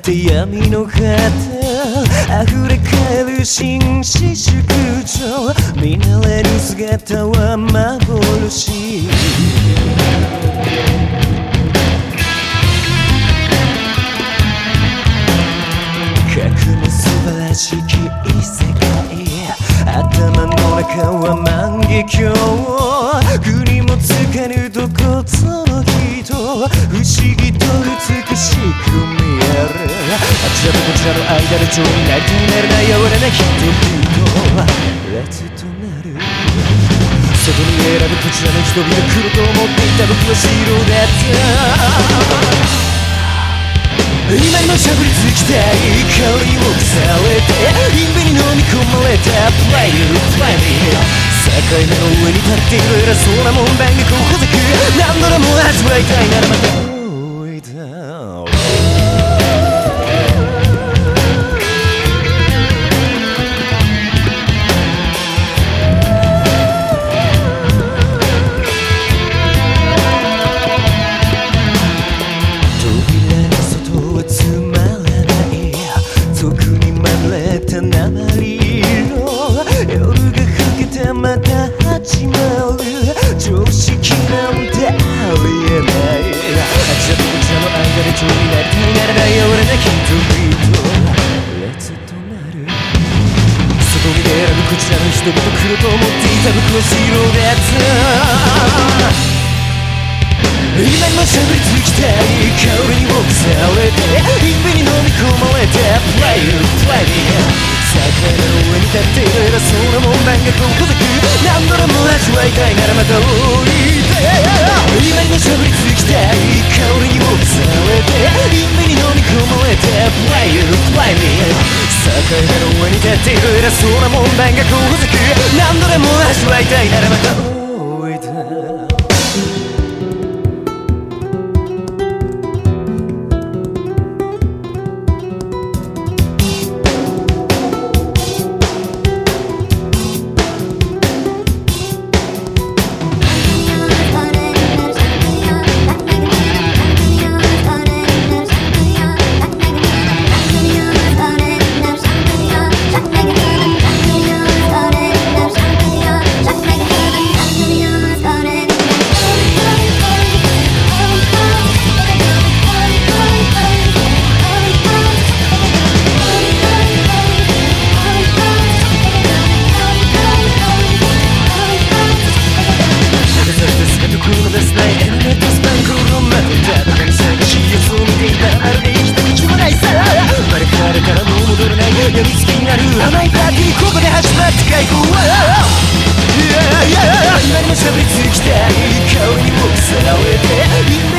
果て闇の果て溢れ返る紳士淑女見慣れる姿は幻。核の素晴らしき異世界頭の中は万華鏡国もつかぬどこぞの人不思議と美しく見えるあちらとこちらの間で蝶になりたいなれない柔らな人々列となるそこに選ぶこちらの人々来ると思っていた僕は白だった今にもしゃぶりつきたい香りを腐れてインビに飲み込まれたプライドプライド境目の上に立っている偉そうなもん番がここでく何度でも味わいたいならま鉛色夜が更けてまた始まる常識なんてありえないあちらとこちらの間で蝶になりたいならない俺な人々列となる外に選ぶこちらの人々来ると思っていた僕は白だった今にもしゃぶりつきたい香りにが遠ざく何度でも味わいたいならまた降りて今にもしゃぶりつきたい香りにも腐れて夢に飲み込まれたプライドプライド境の上に立っている偉そうな問題がここでく何度でも味わいたいならまた降りて戻れないやみつきになる甘いパーティーここで始まった開口は。今にもしゃべりつきたい香りにもさられて。